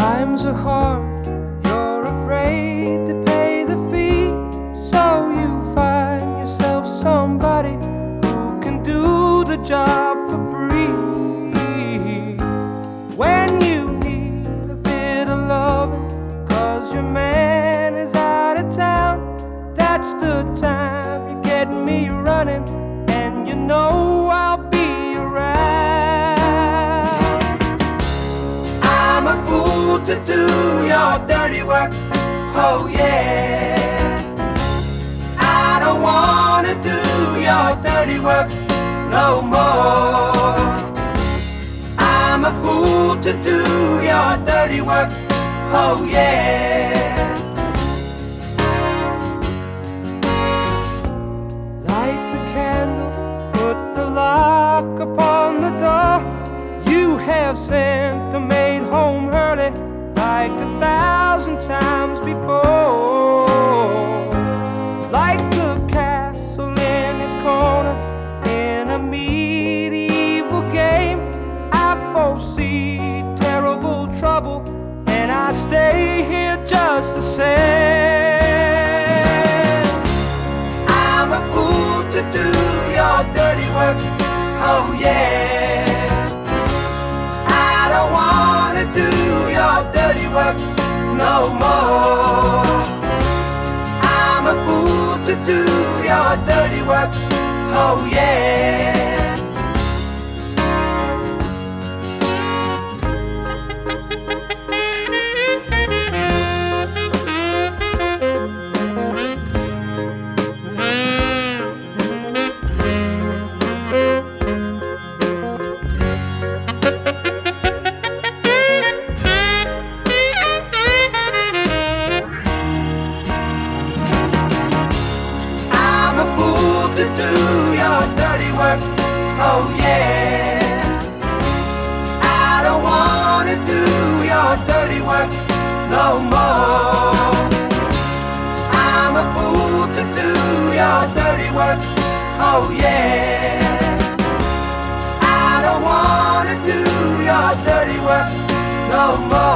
I'm so hard, you're afraid to pay the fee. So you find yourself somebody who can do the job for free. When you need a bit of love, cause your man is out of town, that's the time you get me running, and you know. I'm a fool to do your dirty work, oh yeah. I don't wanna do your dirty work no more. I'm a fool to do your dirty work, oh yeah. Light the candle, put the lock upon the door. You have sent stay here just the same. I'm a fool to do your dirty work. Oh yeah. I don't wanna do your dirty work no more. I'm a fool to do your dirty work. Oh yeah. oh yeah. I don't wanna do your dirty work no more. I'm a fool to do your dirty work, oh yeah. I don't wanna do your dirty work no more.